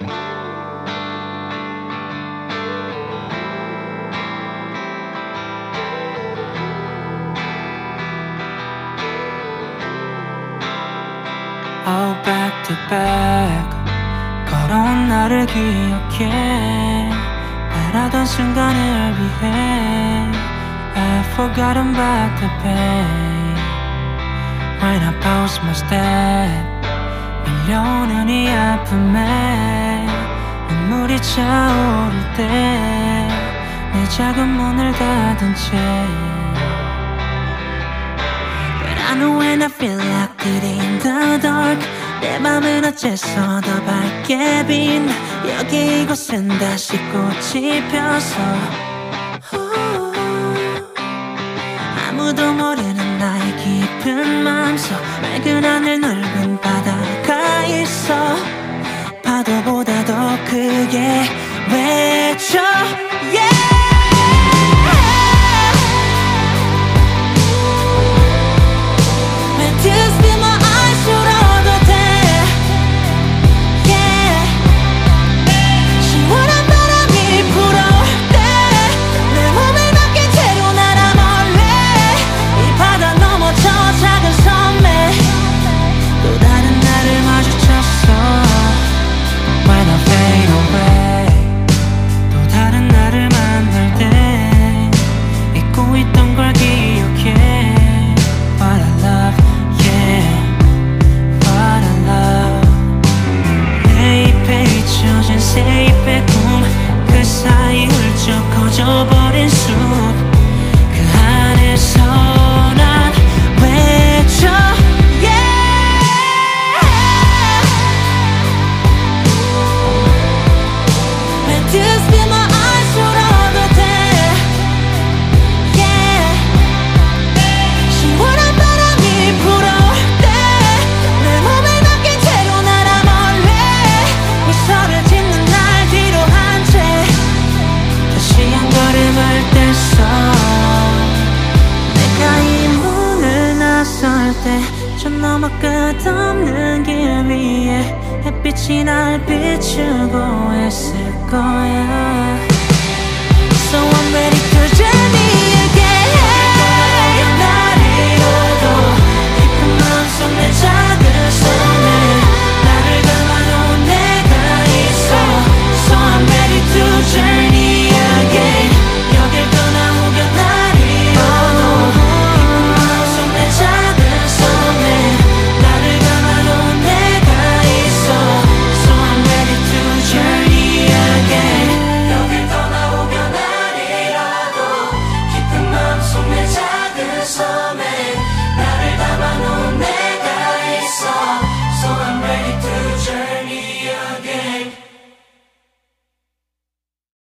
Oh back to back 걸어온 나를 기억해 바라던 순간을 위해 I've forgotten about the pain When I pause my step 밀려오는 이 아픔에 눈물이 차오를 때 내 작은 문을 닫은 채. But I know when I feel like it in the dark 내 맘은 어째서 더 밝게 빛나 여기 이곳은 다시 꽃이 펴서. 아무도 모르는 나의 깊은 맘속 맑은 하늘 넓은 바다 크게 외쳐 shape. 때저 너머 끝없는 길 위에 햇빛이 날 비추고 있을 거야. So